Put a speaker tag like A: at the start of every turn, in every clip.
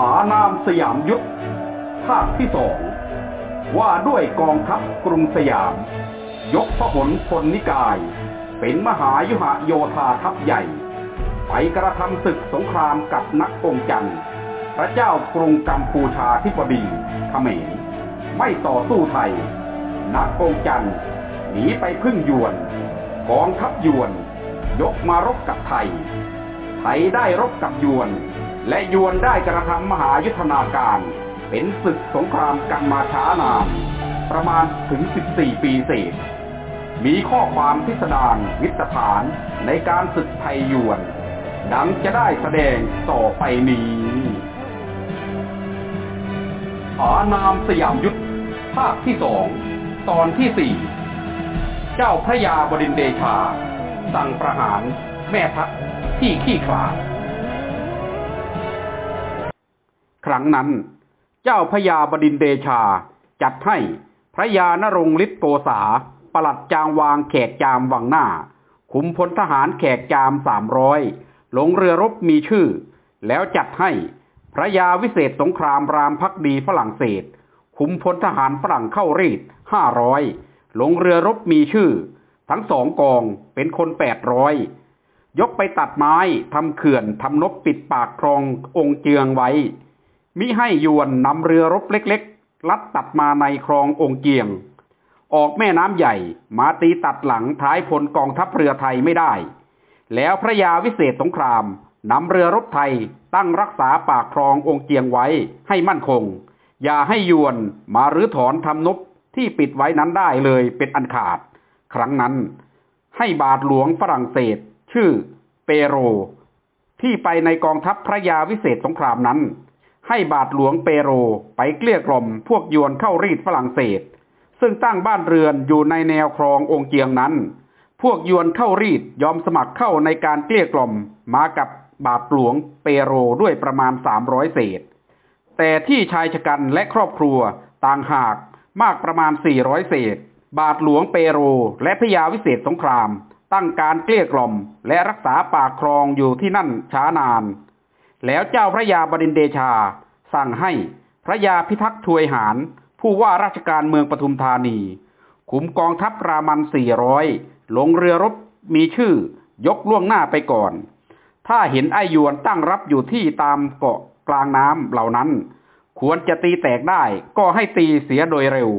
A: อานามสยามยุทธภาคที่สองว่าด้วยกองทัพกรุงสยาม ยกพระหลพลนิกาย เป็นมหายุหโยธาทัพใหญ่ ไปกระทำศึกสงครามกับนักกงจันทร์พระเจ้ากรุงกัมพูชาธิบดีเขมรไม่ต่อสู้ไทย นักกงจันทร์หนีไปพึ่งยวน กองทัพยวน ยกมารบกับไทย ไทยได้รบกับยวน และยวนได้กระทำมหายุทธนาการ เป็นศึกสงครามกันมาช้านาน ประมาณถึง 14 ปีเศษ มีข้อความพิสดารวิตฐานในการศึกไทยยวน ดังจะได้แสดงต่อไปนี้อานามสยามยุทธภาคที่สองตอนที่สี่เจ้าพระยาบดินเดชา สั่งประหารแม่ทัพที่ขี้ขลาด ครั้งนั้น เจ้าพระยาบดินเดชา จัดให้พระยานรงฤทธิ์โกษาปลัดจางวางแขกจามวังหน้า ขุมพลทหารแขกจามสามร้อยลงเรือรบมีชื่อ แล้วจัดให้พระยาวิเศษสงครามรามพักดีฝรั่งเศส ขุมพลทหารฝรั่งเข้ารีดห้าร้อยลงเรือรบมีชื่อ ทั้งสองกองเป็นคนแปดร้อยยกไปตัดไม้ทำเขื่อนทำนบปิดปากคลององค์เจืองไว้ มิให้ยวนนำเรือรบเล็กๆ ลัดตัดมาในคลององเกียง ออกแม่น้ำใหญ่มาตีตัดหลังท้ายพลกองทัพเรือไทยไม่ได้ แล้วพระยาวิเศษสงครามนำเรือรบไทยตั้งรักษาปากคลององเจียงไว้ให้มั่นคง อย่าให้ยวนมารื้อถอนทำนบที่ปิดไว้นั้นได้เลยเป็นอันขาด ครั้งนั้น ให้บาทหลวงฝรั่งเศส ชื่อเปโร ที่ไปในกองทัพพระยาวิเศษสงครามนั้น ให้บาทหลวงเปโรไปเกลี้ยกล่อมพวกยวนเข้ารีดฝรั่งเศส ซึ่งตั้งบ้านเรือนอยู่ในแนวคลององค์เจียงนั้น พวกยวนเข้ารีดยอมสมัครเข้าในการเกลี้ยกล่อมมากับบาทหลวงเปโรด้วยประมาณสามร้อยเศษ แต่ที่ชายชะกันและครอบครัวต่างหากมากประมาณสี่ร้อยเศษ บาทหลวงเปโรและพยาวิเศษสงคราม ตั้งการเกลี้ยกล่อมและรักษาปากครองอยู่ที่นั่นช้านาน แล้วเจ้าพระยาบดินเดชา สั่งให้พระยาพิทักษ์ทวยหารผู้ว่าราชการเมืองปทุมธานี ขุมกองทัพรามันสี่ร้อยลงเรือรบมีชื่อยกล่วงหน้าไปก่อน ถ้าเห็นไอยวนตั้งรับอยู่ที่ตามเกาะกลางน้ำเหล่านั้น ควรจะตีแตกได้ก็ให้ตีเสียโดยเร็ว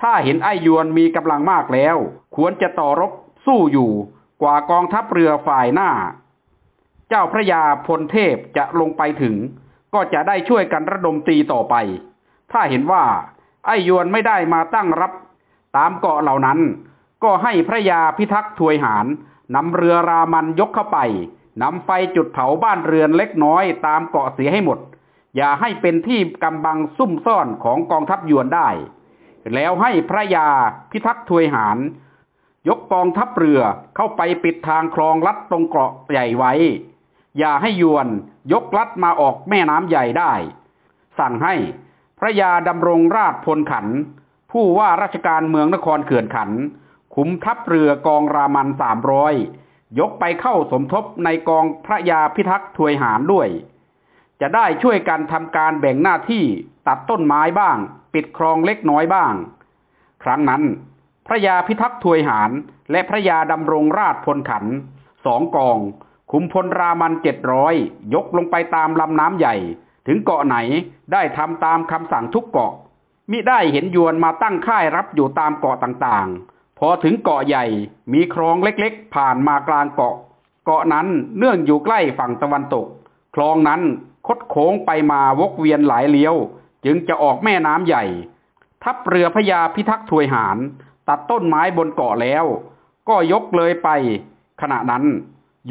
A: ถ้าเห็นไอยวนมีกำลังมากแล้ว ควรจะต่อรบสู้อยู่กว่ากองทัพเรือฝ่ายหน้า เจ้าพระยาพลเทพจะลงไปถึง ก็จะได้ช่วยกันระดมตีต่อไป ถ้าเห็นว่า ไอ้ยวนไม่ได้มาตั้งรับ ตามเกาะเหล่านั้น ก็ให้พระยาพิทักษ์ทวยหารนำเรือรามันยกเข้าไปนำไฟจุดเผาบ้านเรือนเล็กน้อยตามเกาะเสียให้หมด อย่าให้เป็นที่กำบังซุ่มซ่อนของกองทัพยวนได้ แล้วให้พระยาพิทักษ์ทวยหาร ยกกองทัพเรือเข้าไปปิดทางคลองลัดตรงเกาะใหญ่ไว้ อย่าให้ยวนยกลัดมาออกแม่น้ำใหญ่ได้ สั่งให้พระยาดำรงราชพลขัน ผู้ว่าราชการเมืองนครเขื่อนขันขุมทัพเรือกองรามันสามร้อยยกไปเข้าสมทบในกองพระยาพิทักษ์ทวยหารด้วย จะได้ช่วยกันทำการแบ่งหน้าที่ตัดต้นไม้บ้าง ปิดคลองเล็กน้อยบ้าง ครั้งนั้น พระยาพิทักษ์ทวยหารและพระยาดำรงราชพลขันสองกอง ขุมพลรามันเจ็ดร้อยยกลงไปตามลำน้ำใหญ่ ถึงเกาะไหนได้ทำตามคำสั่งทุกเกาะ มิได้เห็นยวนมาตั้งค่ายรับอยู่ตามเกาะต่างๆ พอถึงเกาะใหญ่มีคลองเล็กๆ ผ่านมากลางเกาะ เกาะนั้นเนื่องอยู่ใกล้ฝั่งตะวันตก คลองนั้นคดโค้งไปมาวกเวียนหลายเลี้ยว จึงจะออกแม่น้ำใหญ่ ทัพเรือพญาพิทักษ์ถวยหาร ตัดต้นไม้บนเกาะแล้ว ก็ยกเลยไป ขณะนั้น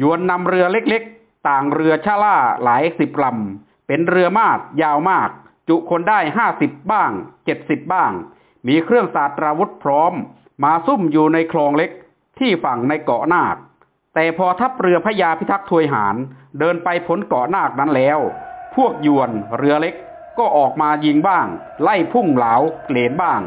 A: ยวนนำเรือเล็กๆ ต่างเรือชาล่าหลายสิบลำ เป็นเรือมาดยาวมาก จุคนได้ห้าสิบบ้างเจ็ดสิบบ้าง มีเครื่องสาสตราวุธพร้อม มาซุ่มอยู่ในคลองเล็กที่ฝั่งในเกาะนาค แต่พอทัพเรือพญาพิทักษ์ถวยหาร เดินไปพ้นเกาะนาคนั้นแล้ว พวกยวนเรือเล็กก็ออกมายิงบ้าง ไล่พุ่งเหลาเหลนบ้าง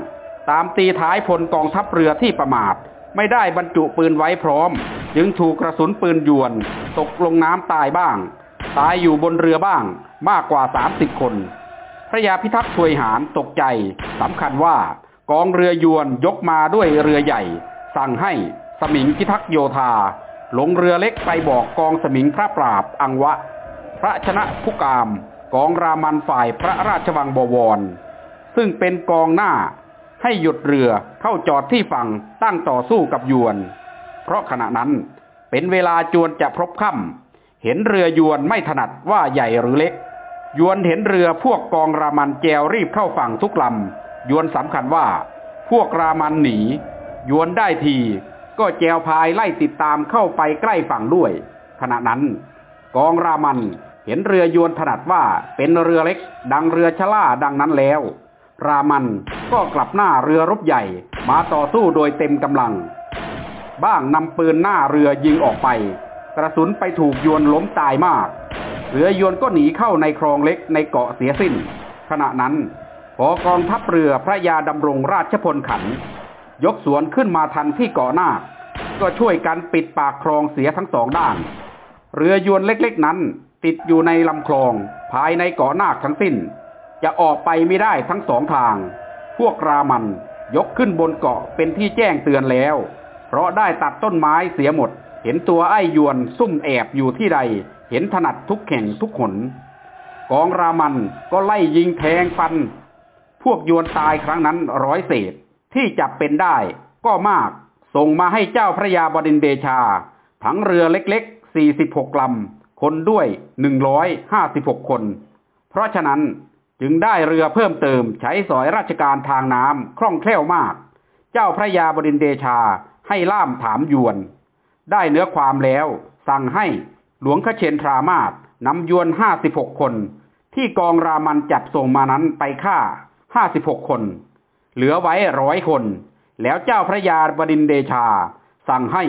A: ตามตีท้ายพลกองทัพเรือที่ประมาท ไม่ได้บรรจุปืนไว้พร้อม จึงถูกกระสุนปืนยวน ตกลงน้ำตายบ้าง ตายอยู่บนเรือบ้างมากกว่าสามสิบคน พระยาพิทักษ์ถวยหารตกใจสำคัญว่ากองเรือยวนยกมาด้วยเรือใหญ่ สั่งให้สมิงพิทักษ์โยธาลงเรือเล็กไปบอกกองสมิงพระปราบอังวะ พระชนะผู้กาม กองรามันฝ่ายพระราชวังบวร ซึ่งเป็นกองหน้า ให้หยุดเรือเข้าจอดที่ฝั่งตั้งต่อสู้กับยวน เพราะขณะนั้นเป็นเวลาจวนจะพบค่ำเห็นเรือยวนไม่ถนัดว่าใหญ่หรือเล็ก ยวนเห็นเรือพวกกองรามันแจวรีบเข้าฝั่งทุกลำยวนสำคัญว่า พวกรามันหนี ยวนได้ที ก็แจวพายไล่ติดตามเข้าไปใกล้ฝั่งด้วย ขณะนั้น กองรามันเห็นเรือยวนถนัดว่าเป็นเรือเล็ก ดังเรือชล่าดังนั้นแล้ว รามันก็กลับหน้าเรือรบใหญ่ มาต่อสู้โดยเต็มกำลัง บ้างนำปืนหน้าเรือยิงออกไป กระสุนไปถูกยวนล้มตายมาก เรือยวนก็หนีเข้าในคลองเล็กในเกาะเสียสิ้น ขณะนั้นพอกองทัพเรือพระยาดำรงราชพลขัน ยกสวนขึ้นมาทันที่เกาะหน้า ก็ช่วยกันปิดปากคลองเสียทั้งสองด้าน เรือยวนเล็กๆนั้นติดอยู่ในลำคลองภายในเกาะนาคทั้งสิ้น จะออกไปไม่ได้ทั้งสองทาง พวกรามันยกขึ้นบนเกาะเป็นที่แจ้งเตือนแล้ว เพราะได้ตัดต้นไม้เสียหมด เห็นตัวไอ้ยวนซุ่มแอบอยู่ที่ใด เห็นถนัดทุกแข่งทุกขน กองรามันก็ไล่ยิงแทงฟัน พวกยวนตายครั้งนั้นร้อยเศษที่จับเป็นได้ก็มาก ส่งมาให้เจ้าพระยาบดินเดชา ทั้งเรือเล็กๆ 46ลำคนด้วย 156 คน เพราะฉะนั้น จึงได้เรือเพิ่มเติมใช้สอยราชการทางน้ำคล่องแคล่วมาก เจ้าพระยาบดินเดชาให้ล่ามถามยวน ได้เนื้อความแล้ว สั่งให้หลวงขเชนทรามาศนำยวน56คน ที่กองรามันจับส่งมานั้นไปฆ่า56คน เหลือไว้ร้อยคน แล้วเจ้าพระยาบดินเดชา สั่งให้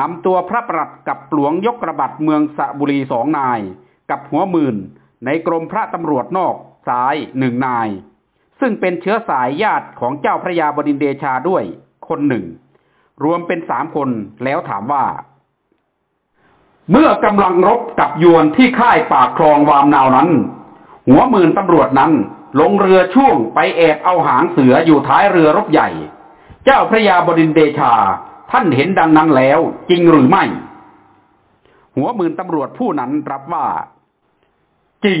A: นำตัวพระปรัดกับหลวงยกระบัดเมืองสระบุรีสองนาย กับหัวหมื่นในกรมพระตำรวจนอก สายหนึ่งนาย ซึ่งเป็นเชื้อสายญาติของเจ้าพระยาบดินเดชาด้วยคนหนึ่ง รวมเป็นสามคนแล้วถามว่า เมื่อกำลังรบกับยวนที่ค่ายปากคลองวามนาวนั้น หัวหมื่นตำรวจนั้นลงเรือช่วงไปแอบเอาหางเสืออยู่ท้ายเรือรบใหญ่ เจ้าพระยาบดินเดชาท่านเห็นดังนั้นแล้วจริงหรือไม่ หัวหมื่นตำรวจผู้นั้นรับว่า จริง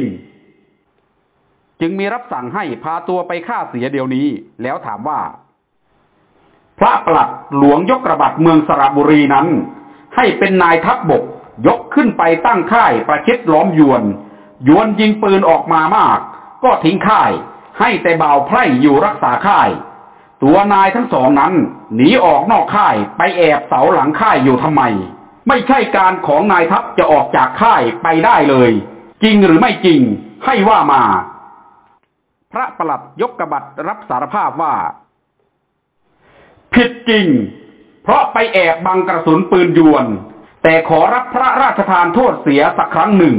A: จึงมีรับสั่งให้พาตัวไปฆ่าเสียเดี๋ยวนี้ แล้วถามว่า พระประหลัดหลวงยกระบัดเมืองสระบุรีนั้น ให้เป็นนายทัพบบกยกขึ้นไปตั้งค่ายประชิดล้อมยวน ยวนยิงปืนออกมามาก ก็ทิ้งค่าย ให้แต่บ่าวไพร่อยู่รักษาค่าย ตัวนายทั้งสองนั้น หนีออกนอกค่ายไปแอบเสาหลังค่ายอยู่ทำไม ไม่ใช่การของนายทัพจะออกจากค่ายไปได้เลย จริงหรือไม่จริง ให้ว่ามา พระประหลัดยกกระบัดรับสารภาพว่า ผิดจริง เพราะไปแอบบังกระสุนปืนยวน แต่ขอรับพระราชทานโทษเสียสักครั้งหนึ่ง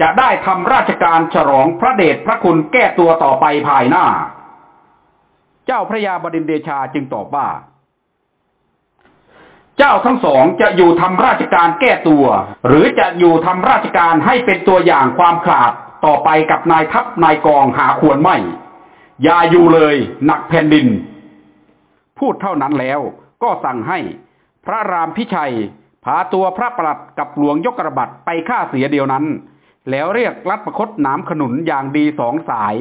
A: จะได้ทำราชการฉลองพระเดชพระคุณแก้ตัวต่อไปภายหน้า เจ้าพระยาบดินเดชาจึงตอบว่า เจ้าทั้งสองจะอยู่ทำราชการแก้ตัว หรือจะอยู่ทำราชการให้เป็นตัวอย่างความขลาด ต่อไปกับนายทัพนายกองหาควรไม่ อย่าอยู่เลยหนักแผ่นดิน พูดเท่านั้นแล้วก็สั่งให้ พระรามพิชัยพาตัวพระประหลัดกับหลวงยกระบัดไปฆ่าเสียเดียวนั้น แล้วเรียกรัดประคตน้ำขนุนอย่างดีสองสาย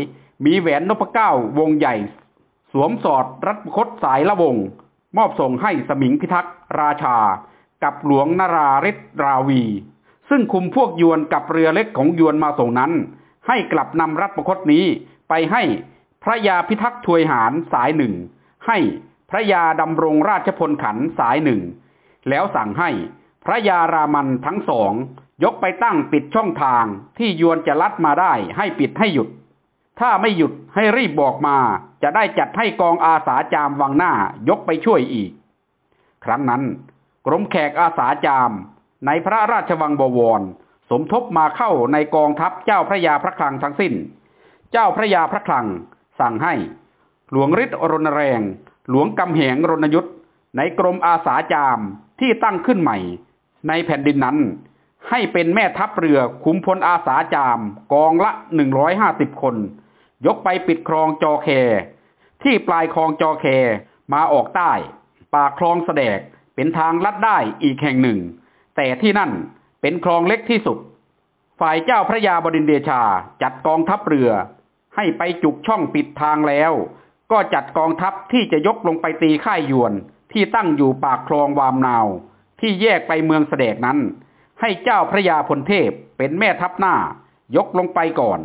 A: มีแหวนนพเก้าวงใหญ่ สวมสอดรัดประคตสายละวง มอบส่งให้สมิงพิทักษ์ราชา กับหลวงนาราฤทธราวี ซึ่งคุมพวกยวนกับเรือเล็กของยวนมาส่งนั้น ให้กลับนำรัดประคตนี้ไปให้พระยาพิทักษ์ทวยหารสายหนึ่ง ให้พระยาดำรงราชพลขันสายหนึ่ง แล้วสั่งให้พระยารามันทั้งสอง ยกไปตั้งปิดช่องทางที่ยวนจะลัดมาได้ให้ปิดให้หยุด ถ้าไม่หยุดให้รีบบอกมา จะได้จัดให้กองอาสาจามวังหน้ายกไปช่วยอีก ครั้งนั้น กรมแขกอาสาจาม ในพระราชวังบวร สมทบมาเข้าในกองทัพเจ้าพระยาพระคลังทั้งสิ้น เจ้าพระยาพระคลัง สั่งให้ หลวงฤทธิ์รณแรง หลวงกำแหงรณยุทธในกรมอาสาจามที่ตั้งขึ้นใหม่ ในแผ่นดินนั้น ให้เป็นแม่ทัพเรือขุมพลอาสาจามกองละหนึ่งร้อยห้าสิบคน ยกไปปิดคลองจอแค ที่ปลายคลองจอแคมาออกใต้ ปากคลองแสดกเป็นทางลัดได้อีกแห่งหนึ่ง แต่ที่นั่นเป็นคลองเล็กที่สุด ฝ่ายเจ้าพระยาบดินเดชาจัดกองทัพเรือ ให้ไปจุกช่องปิดทางแล้ว ก็จัดกองทัพที่จะยกลงไปตีค่ายยวนที่ตั้งอยู่ปากคลองวามนาว ที่แยกไปเมืองแสดกนั้น ให้เจ้าพระยาพลเทพเป็นแม่ทัพหน้า ยกลงไปก่อน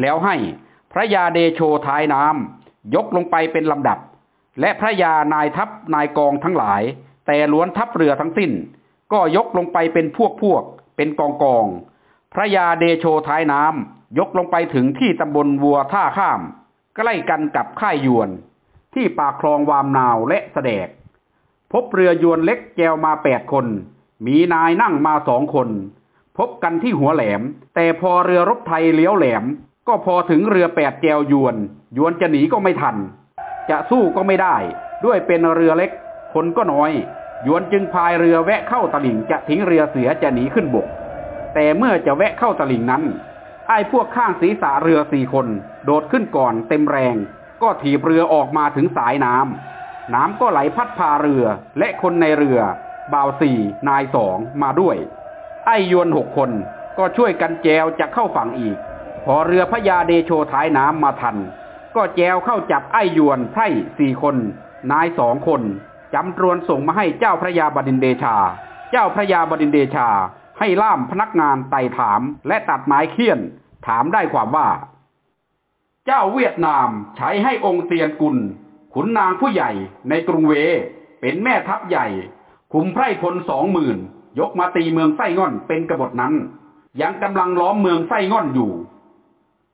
A: แล้วให้พระยาเดโชท้ายน้ำยกลงไปเป็นลำดับ และพระยานายทัพนายกองทั้งหลาย แต่ล้วนทัพเรือทั้งสิ้น ก็ยกลงไปเป็นพวกพวก เป็นกองกอง พระยาเดโชท้ายน้ำยกลงไปถึงที่ตำบลวัวท่าข้าม ใกล้กันกับค่ายยวน ที่ปากคลองวามนาวและแสดก พบเรือยวนเล็กแจวมาแปดคน มีนายนั่งมาสองคน พบกันที่หัวแหลม แต่พอเรือรบไทยเลี้ยวแหลม ก็พอถึงเรือแปดแจวยวน ยวนจะหนีก็ไม่ทัน จะสู้ก็ไม่ได้ ด้วยเป็นเรือเล็ก คนก็น้อย ยวนจึงพายเรือแวะเข้าตลิ่งจะทิ้งเรือเสือจะหนีขึ้นบก แต่เมื่อจะแวะเข้าตลิ่งนั้น ไอ้พวกข้างศีรษะเรือสี่คน โดดขึ้นก่อนเต็มแรง ก็ถีบเรือออกมาถึงสายน้ำน้ำก็ไหลพัดพาเรือและคนในเรือบ่าวสี่นายสองมาด้วย ไอ้ยวนหกคนก็ช่วยกันแจวจะเข้าฝั่งอีก พอเรือพระยาเดโชท้ายน้ำมาทัน ก็แจวเข้าจับไอ้ยวนไพร่สี่คน นายสองคน จำตรวนส่งมาให้เจ้าพระยาบดินเดชา เจ้าพระยาบดินเดชา ให้ล่ามพนักงานไต่ถามและตัดไม้เคี่ยน ถามได้ความว่า เจ้าเวียดนามใช้ให้องค์เตียนกุล ขุนนางผู้ใหญ่ในกรุงเว เป็นแม่ทัพใหญ่ คุมไพร่พลสองหมื่นยกมาตีเมืองไส้ง่อนเป็นกบฏนั้น ยังกำลังล้อมเมืองไส้ง่อนอยู่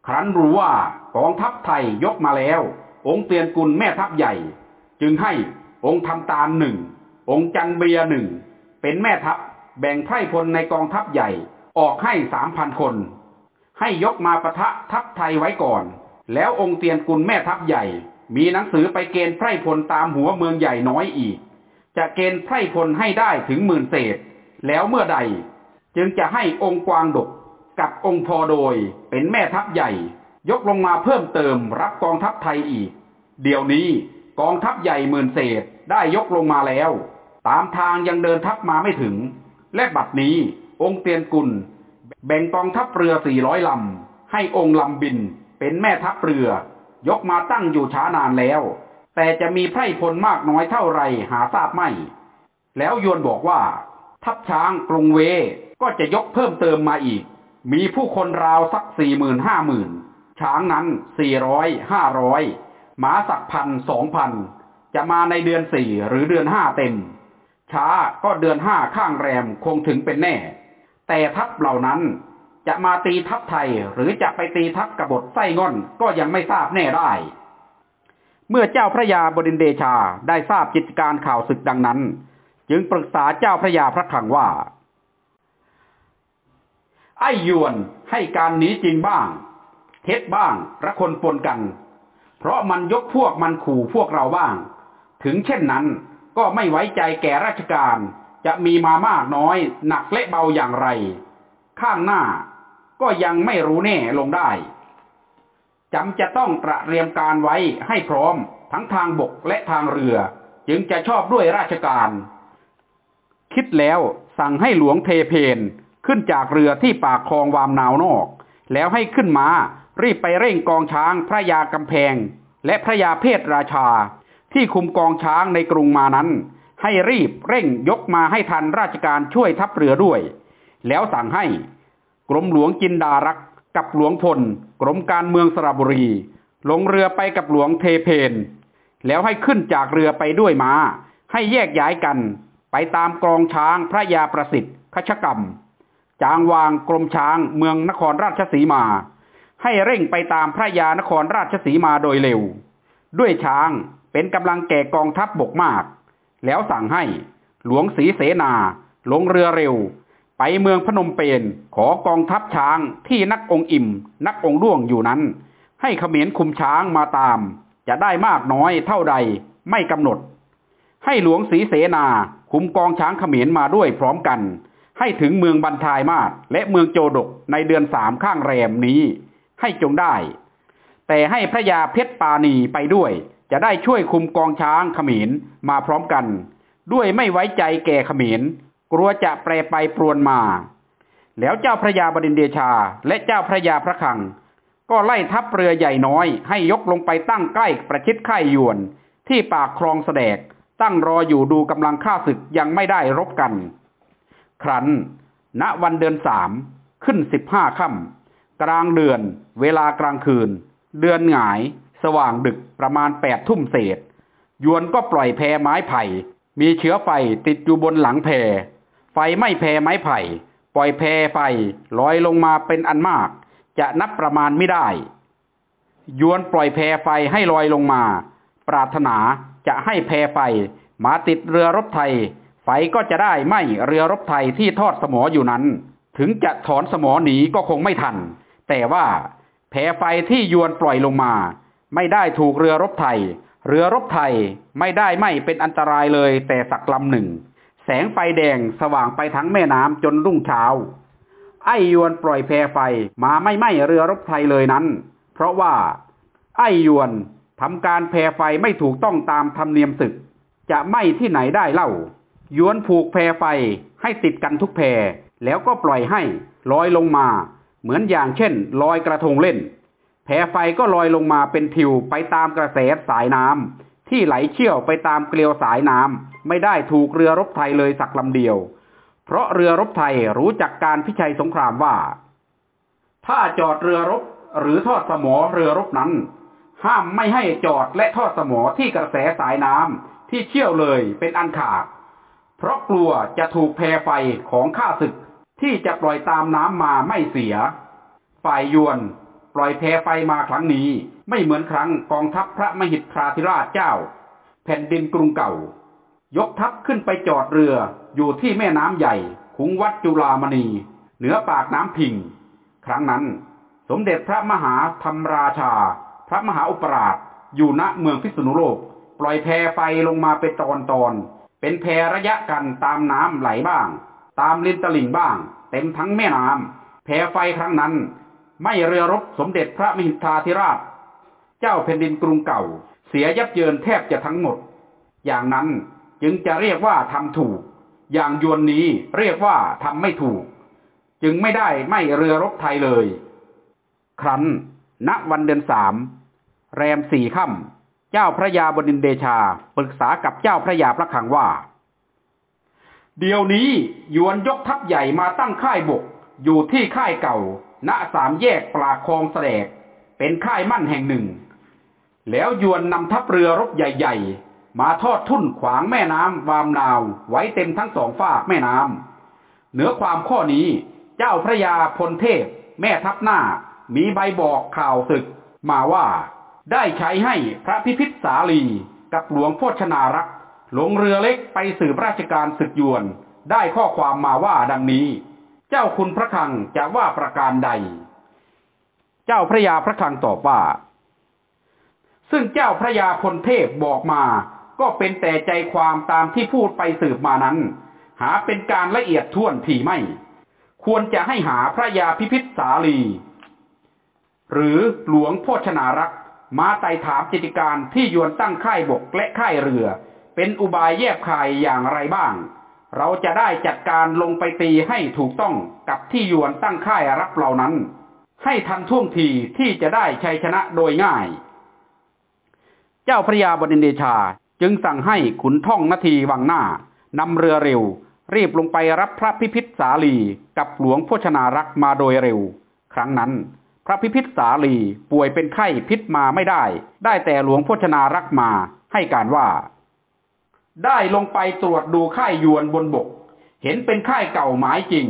A: ครั้นรู้ว่ากองทัพไทยยกมาแล้ว องค์เตียนกุลแม่ทัพใหญ่ จึงให้ องค์ทำตาลหนึ่ง องค์จันเบียหนึ่ง เป็นแม่ทัพแบ่งไพร่พลในกองทัพใหญ่ออกให้สามพันคน ให้ยกมาประทะทัพไทยไว้ก่อน แล้วองค์เตียนกุลแม่ทัพใหญ่ มีหนังสือไปเกณฑ์ไพร่พลตามหัวเมืองใหญ่น้อยอีก จะเกณฑ์ไพร่พลให้ได้ถึงหมื่นเศษ แล้วเมื่อใด จึงจะให้องค์กวางดกกับองค์พอโดยเป็นแม่ทัพใหญ่ ยกลงมาเพิ่มเติมรับกองทัพไทยอีก เดี๋ยวนี้กองทัพใหญ่หมื่นเศษ ได้ยกลงมาแล้ว ตามทางยังเดินทัพมาไม่ถึง และบัดนี้องค์เตียนกุล แบ่งกองทัพเรือสี่ร้อยลำ ให้องค์ลำบินเป็นแม่ทัพเรือ ยกมาตั้งอยู่ช้านานแล้ว แต่จะมีไพร่พลมากน้อยเท่าไรหาทราบไม่ แล้วยวนบอกว่า ทัพช้างกรุงเวก็จะยกเพิ่มเติมมาอีก มีผู้คนราวสักสี่หมื่นห้าหมื่นช้างนั้นสี่ร้อยห้าร้อยหมาสักพันสองพัน จะมาในเดือนสี่หรือเดือนห้าเต็ม ช้าก็เดือนห้าข้างแรมคงถึงเป็นแน่ แต่ทัพเหล่านั้นจะมาตีทัพไทยหรือจะไปตีทัพกบฏไส้ง่อนก็ยังไม่ทราบแน่ได้ เมื่อเจ้าพระยาบดินเดชาได้ทราบกิจการข่าวศึกดังนั้น จึงปรึกษาเจ้าพระยาพระคลังว่า ไอ้ยวนให้การหนีจริงบ้าง เท็จบ้างระคนปนกัน เพราะมันยกพวกมันขู่พวกเราบ้าง ถึงเช่นนั้นก็ไม่ไว้ใจแก่ราชการ จะมีมามากน้อย หนักและเบาอย่างไร ข้างหน้าก็ยังไม่รู้แน่ลงได้จำจะต้องตระเตรียมการไว้ให้พร้อมทั้งทางบกและทางเรือ จึงจะชอบด้วยราชการ คิดแล้วสั่งให้หลวงเทเพนขึ้นจากเรือที่ปากคลองวามนาวนอก แล้วให้ขึ้นมารีบไปเร่งกองช้างพระยากำแพง และพระยาเพศราชา ที่คุมกองช้างในกรุงมานั้น ให้รีบเร่งยกมาให้ทันราชการช่วยทัพเรือด้วย แล้วสั่งให้กรมหลวงจินดารักกับหลวงพลกรมการเมืองสระบุรี ลงเรือไปกับหลวงเทเพน แล้วให้ขึ้นจากเรือไปด้วยมา้า ให้แยกย้ายกัน ไปตามกองช้างพระยาประสิทธิ์ขชกรรม จางวางกรมช้างเมืองนครราชสีมา ให้เร่งไปตามพระยานครราชสีมาโดยเร็ว ด้วยช้าง เป็นกำลังแก่กองทัพบบกมาก แล้วสั่งให้หลวงศรีเสนาลงเรือเร็ว ไปเมืองพนมเปญขอกองทัพช้างที่นักองอิ่ม นักองค์ด้วงอยู่นั้น ให้เขมรคุมช้างมาตาม จะได้มากน้อยเท่าใดไม่กำหนด ให้หลวงศรีเสนาคุมกองช้างเขมรมาด้วยพร้อมกัน ให้ถึงเมืองบันทายมาศและเมืองโจดกในเดือนสามข้างแรมนี้ ให้จงได้ แต่ให้พระยาเพชรปาณีไปด้วย จะได้ช่วยคุมกองช้างขมินมาพร้อมกัน ด้วยไม่ไว้ใจแก่ขมินกลัวจะแปรไปปรวนมา แล้วเจ้าพระยาบดินเดชา และเจ้าพระยาพระคัง ก็ไล่ทัพเรือใหญ่น้อย ให้ยกลงไปตั้งใกล้ประชิดค่ายยวน ที่ปากคลองแสดก ตั้งรออยู่ดูกำลังข้าศึกยังไม่ได้รบกัน ครั้น ณวันเดือนสามขึ้นสิบห้าค่ำกลางเดือน เวลากลางคืน เดือนหงาย สว่างดึกประมาณแปดทุ่มเศษ ยวนก็ปล่อยแพไม้ไผ่ มีเชื้อไฟติดอยู่บนหลังแพ ไฟไม่แพไม้ไผ่ ปล่อยแพไฟลอยลงมาเป็นอันมาก จะนับประมาณไม่ได้ ยวนปล่อยแพไฟให้ลอยลงมา ปรารถนาจะให้แพไฟมาติดเรือรบไทย ไฟก็จะได้ไหมเรือรบไทยที่ทอดสมออยู่นั้น ถึงจะถอนสมอหนีก็คงไม่ทัน แต่ว่าแพไฟที่ยวนปล่อยลงมา ไม่ได้ถูกเรือรบไทย เรือรบไทยไม่ได้ไม่เป็นอันตรายเลยแต่สักลำหนึ่ง แสงไฟแดงสว่างไปทั้งแม่น้ำจนรุ่งเช้า ไอ้ยวนปล่อยแพไฟมาไม่ไหม้เรือรบไทยเลยนั้น เพราะว่า ไอ้ยวนทำการแพไฟไม่ถูกต้องตามธรรมเนียมศึก จะไหม้ที่ไหนได้เล่า ยวนผูกแพไฟให้ติดกันทุกแพแล้วก็ปล่อยให้ลอยลงมา เหมือนอย่างเช่นลอยกระทงเล่น แพไฟก็ลอยลงมาเป็นทิวไปตามกระแสสายน้ำที่ไหลเชี่ยวไปตามเกลียวสายน้ำไม่ได้ถูกเรือรบไทยเลยสักลำเดียว เพราะเรือรบไทยรู้จักการพิชัยสงครามว่า ถ้าจอดเรือรบหรือทอดสมอเรือรบนั้น ห้ามไม่ให้จอดและทอดสมอที่กระแสสายน้ำที่เชี่ยวเลยเป็นอันขาดเพราะกลัวจะถูกแพไฟของข้าศึกที่จะปล่อยตามน้ำมาไม่เสีย ฝ่ายยวน ปล่อยแพไฟมาครั้งนี้ ไม่เหมือนครั้งกองทัพพระมหิทราธิราชเจ้า แผ่นดินกรุงเก่า ยกทัพขึ้นไปจอดเรืออยู่ที่แม่น้ำใหญ่ขุงวัดจุลามณี เหนือปากน้ำพิง ครั้งนั้น สมเด็จพระมหาธรรมราชา พระมหาอุปราชอยู่ณเมืองพิษณุโลก ปล่อยแพไฟลงมาเป็นตอนตอนเป็นแพระยะกันตามน้ำไหลบ้าง ตามลินตลิ่งบ้าง เต็มทั้งแม่น้ำแพไฟครั้งนั้น ไม่เรือรบสมเด็จพระมหิทาธิราช เจ้าแผ่นดินกรุงเก่า เสียยับเยินแทบจะทั้งหมด อย่างนั้นจึงจะเรียกว่าทำถูก อย่างยวนนี้เรียกว่าทำไม่ถูก จึงไม่ได้ไม่เรือรบไทยเลย ครั้น ณวันเดือนสามแรมสี่ค่ำเจ้าพระยาบดินเดชาปรึกษากับเจ้าพระยาพระคลังว่า เดี๋ยวนี้ยวนยกทัพใหญ่มาตั้งค่ายบกอยู่ที่ค่ายเก่า ณสามแยกปลาคลองแสดก เป็นค่ายมั่นแห่งหนึ่ง แล้วยวนนำทัพเรือรบใหญ่ ๆ มาทอดทุ่นขวางแม่น้ำวามนาว ไว้เต็มทั้งสองฝากแม่น้ำเหนือความข้อนี้เจ้าพระยาพลเทพ แม่ทัพหน้า มีใบบอกข่าวศึก มาว่าได้ใช้ให้พระพิพิธสาลีกับหลวงโพชนารักษ์ลงเรือเล็กไปสืบราชการศึกยวน ได้ข้อความมาว่าดังนี้ เจ้าคุณพระคลังจะว่าประการใด เจ้าพระยาพระคลังตอบว่า ซึ่งเจ้าพระยาพลเทพบอกมา ก็เป็นแต่ใจความตามที่พูดไปสืบมานั้น หาเป็นการละเอียดท่วนถี่ไม่ ควรจะให้หาพระยาพิพิธสาลี หรือหลวงโพชนารักษ์มาไต่ถามจิติการที่ยวนตั้งค่ายบกและค่ายเรือ เป็นอุบายแยบคายอย่างไรบ้าง เราจะได้จัดการลงไปตีให้ถูกต้องกับที่ยวนตั้งค่ายรับเหล่านั้น ให้ทันท่วงทีที่จะได้ชัยชนะโดยง่าย เจ้าพระยาบดินเดชาจึงสั่งให้ขุนท่องนาทีวังหน้านำเรือเร็ว รีบลงไปรับพระพิพิธสาลีกับหลวงโพชนารักษ์มาโดยเร็ว ครั้งนั้น พระพิพิธสาลีป่วยเป็นไข้พิษมาไม่ได้ ได้แต่หลวงโพชนารักษ์มาให้การว่า ได้ลงไปตรวจดูค่ายยวนบนบก เห็นเป็นค่ายเก่าหมายจริง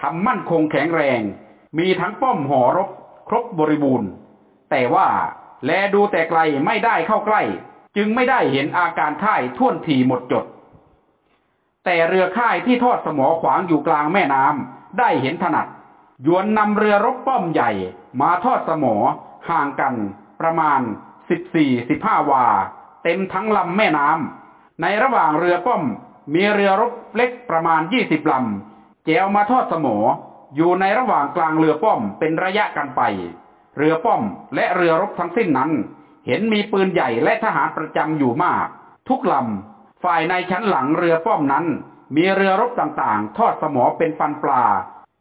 A: ทำมั่นคงแข็งแรง มีทั้งป้อมหอรบ ครบบริบูรณ์ แต่ว่าแลดูแต่ไกลไม่ได้เข้าใกล้ จึงไม่ได้เห็นอาการค่ายท่วนทีหมดจด แต่เรือค่ายที่ทอดสมอขวางอยู่กลางแม่น้ำได้เห็นถนัดยวนนำเรือรบป้อมใหญ่ มาทอดสมอห่างกัน ประมาณ 14-15 วา เต็มทั้งลำแม่น้ำ ในระหว่างเรือป้อมมีเรือรบเล็กประมาณ20ลำแจจวมาทอดสมอ อยู่ในระหว่างกลางเรือป้อมเป็นระยะกันไป เรือป้อมและเรือรบทั้งสิ้นนั้น เห็นมีปืนใหญ่และทหารประจำอยู่มาก ทุกลำฝ่ายในชั้นหลังเรือป้อมนั้น มีเรือรบต่างๆ ทอดสมอเป็นฟันปลา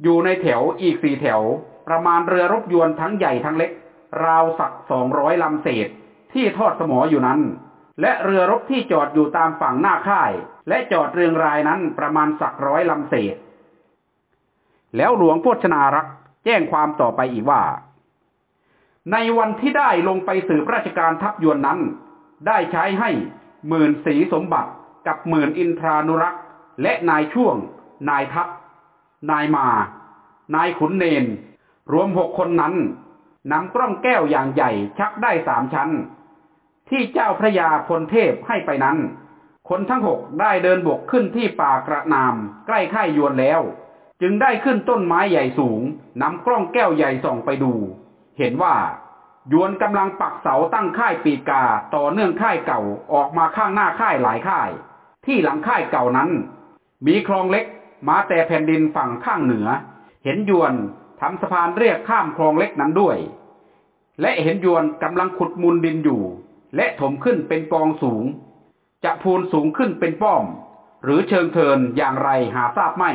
A: อยู่ในแถวอีกสี่แถว ประมาณเรือรบยวนทั้งใหญ่ทั้งเล็ก ราวสักสองร้อยลำเศษที่ทอดสมออยู่นั้น และเรือรบที่จอดอยู่ตามฝั่งหน้าค่าย และจอดเรียงรายนั้นประมาณสักร้อยลำเศษ แล้วหลวงโพชนารักษ์แจ้งความต่อไปอีกว่า ในวันที่ได้ลงไปสืบราชการทัพยวนนั้น ได้ใช้ให้หมื่นสีสมบัติกับหมื่นอินทรานุรักษ์ และนายช่วง นายทัพ นายมา นายขุนเนน รวมหกคนนั้นนำกล้องแก้วอย่างใหญ่ชักได้สามชั้น ที่เจ้าพระยาพลเทพให้ไปนั้น คนทั้งหกได้เดินบกขึ้นที่ป่ากระนาม ใกล้ค่ายยวนแล้ว จึงได้ขึ้นต้นไม้ใหญ่สูงนำกล้องแก้วใหญ่ส่องไปดู เห็นว่ายวนกำลังปักเสาตั้งค่ายปีกาต่อเนื่องค่ายเก่าออกมาข้างหน้าค่ายหลายค่าย ที่หลังค่ายเก่านั้น มีคลองเล็กมาแต่แผ่นดินฝั่งข้างเหนือ เห็นยวนทำสะพานเรียกข้ามคลองเล็กนั้นด้วย และเห็นยวนกำลังขุดมูลดินอยู่ และถมขึ้นเป็นกองสูง จะพูนสูงขึ้นเป็นป้อม หรือเชิงเทินอย่างไรหาทราบไม่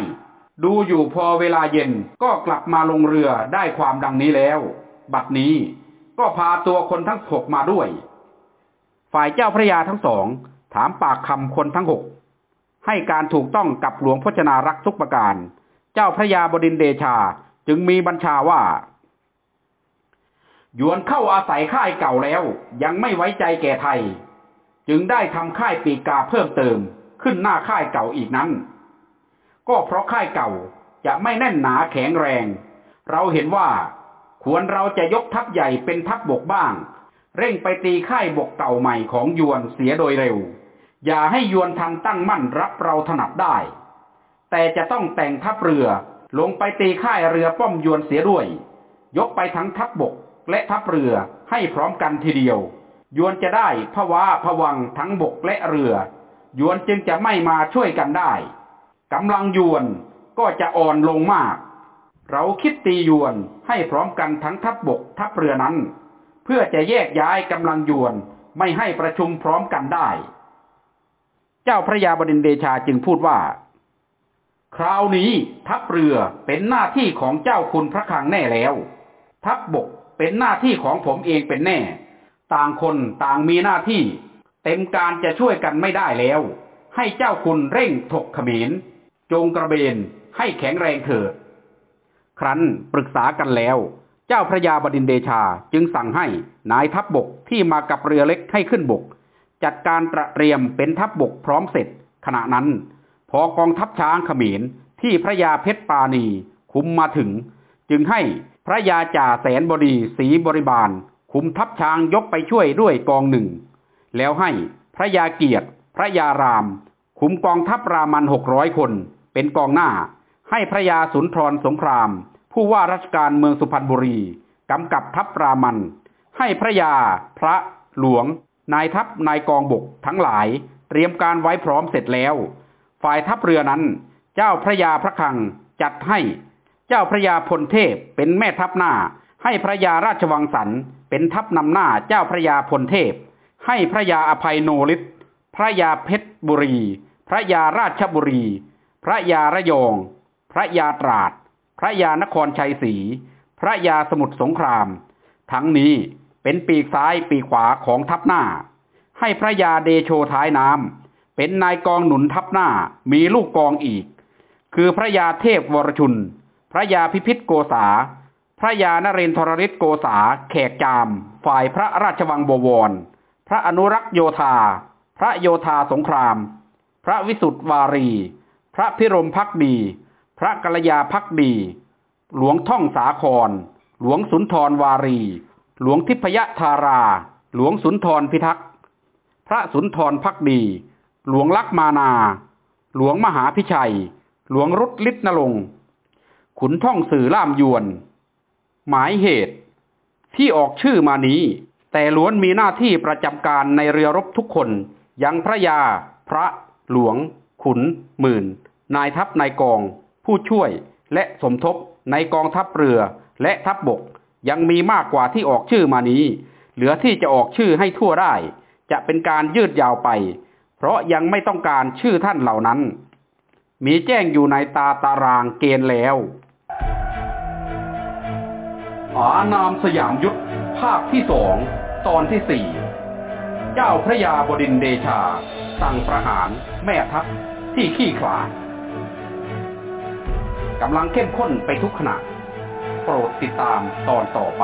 A: ดูอยู่พอเวลาเย็นก็กลับมาลงเรือได้ความดังนี้แล้ว บัดนี้ก็พาตัวคนทั้งหกมาด้วย ฝ่ายเจ้าพระยาทั้งสอง ถามปากคำคนทั้งหกให้การถูกต้องกับหลวงพจนารักษ์ทุกประการ เจ้าพระยาบดินเดชาจึงมีบัญชาว่า ยวนเข้าอาศัยค่ายเก่าแล้ว ยังไม่ไว้ใจแก่ไทย จึงได้ทำค่ายปีกาเพิ่มเติมขึ้นหน้าค่ายเก่าอีกนั้น ก็เพราะค่ายเก่าจะไม่แน่นหนาแข็งแรง เราเห็นว่าควรเราจะยกทัพใหญ่เป็นทัพบบกบ้าง เร่งไปตีค่ายบกเก่าใหม่ของยวนเสียโดยเร็ว อย่าให้ยวนทันตั้งมั่นรับเราถนัดได้ แต่จะต้องแต่งทัพเรือลงไปตีค่ายเรือป้อมยวนเสียด้วย ยกไปทั้งทัพบบก และทัพเรือให้พร้อมกันทีเดียวยวนจะได้พะวาพวังทั้งบกและเรือยวนจึงจะไม่มาช่วยกันได้กำลังยวนก็จะอ่อนลงมาก เราคิดตียวนให้พร้อมกันทั้งทัพบบกทัพเรือนั้น เพื่อจะแยกย้ายกำลังยวนไม่ให้ประชุมพร้อมกันได้ เจ้าพระยาบดินเดชาจึงพูดว่า คราวนี้ทัพเรือเป็นหน้าที่ของเจ้าคุณพระคังแน่แล้ว ทัพบบก เป็นหน้าที่ของผมเองเป็นแน่ ต่างคนต่างมีหน้าที่ เต็มการจะช่วยกันไม่ได้แล้ว ให้เจ้าคุณเร่งถกขมินจงกระเบนให้แข็งแรงเถิด ครั้นปรึกษากันแล้ว เจ้าพระยาบดินเดชาจึงสั่งให้นายทัพบบกที่มากับเรือเล็กให้ขึ้นบก จัดการตระเตรียมเป็นทัพบบกพร้อมเสร็จ ขณะนั้น พอกองทัพช้างขมินที่พระยาเพชรปาณีคุมมาถึง จึงให้ พระยาจ่าแสนบดีศรีบริบาลคุมทัพช้างยกไปช่วยด้วยกองหนึ่ง แล้วให้พระยาเกียรติ พระยารามคุมกองทัพรามันหกร้อยคน เป็นกองหน้า ให้พระยาสุนทรสงคราม ผู้ว่าราชการเมืองสุพรรณบุรีกำกับทัพรามัน ให้พระยา พระหลวง นายทัพนายกองบกทั้งหลายเตรียมการไว้พร้อมเสร็จแล้ว ฝ่ายทัพเรือนั้น เจ้าพระยาพระคังจัดให้ เจ้าพระยาพลเทพเป็นแม่ทัพหน้า ให้พระยาราชวังสันเป็นทัพนำหน้าเจ้าพระยาพลเทพ ให้พระยาอภัยโนริศพระยาเพชรบุรี พระยาราชบุรี พระยาระยอง พระยาตราด พระยานครชัยศรี พระยาสมุทรสงคราม ทั้งนี้เป็นปีกซ้ายปีกขวาของทัพหน้า ให้พระยาเดโชท้ายน้ำเป็นนายกองหนุนทัพหน้ามีลูกกองอีก คือพระยาเทพวรชุน พระยาพิพิธโกษา พระยานเรนทรริศโกษา แขกจาม ฝ่ายพระราชวังบวร พระอนุรักษ์โยธา พระโยธาสงคราม พระวิสุทธวารี พระพิรมพักดี พระกัลยาพักดี หลวงท่องสาคร หลวงสุนทรวารี หลวงทิพยธารา หลวงสุนทรพิทักษ์พระสุนทรพักดี หลวงลักมานา หลวงมหาพิชัย หลวงรุดลิศนลง ขุนท่องสื่อล่ามยวน หมายเหตุ ที่ออกชื่อมานี้ แต่ล้วนมีหน้าที่ประจำการในเรือรบทุกคนยังพระยา พระ หลวง ขุน หมื่น นายทัพนายกอง ผู้ช่วยและสมทบในกองทัพเรือและทัพบบกยังมีมากกว่าที่ออกชื่อมานี้ เหลือที่จะออกชื่อให้ทั่วได้ จะเป็นการยืดยาวไป เพราะยังไม่ต้องการชื่อท่านเหล่านั้น มีแจ้งอยู่ในตาตารางเกณฑ์แล้ว อานามสยามยุทธภาคที่สองตอนที่สี่เจ้าพระยาบดินเดชา สั่งประหารแม่ทัพที่ขี้ขลาดกำลังเข้มข้นไปทุกขณะ โปรดติดตามตอนต่อไป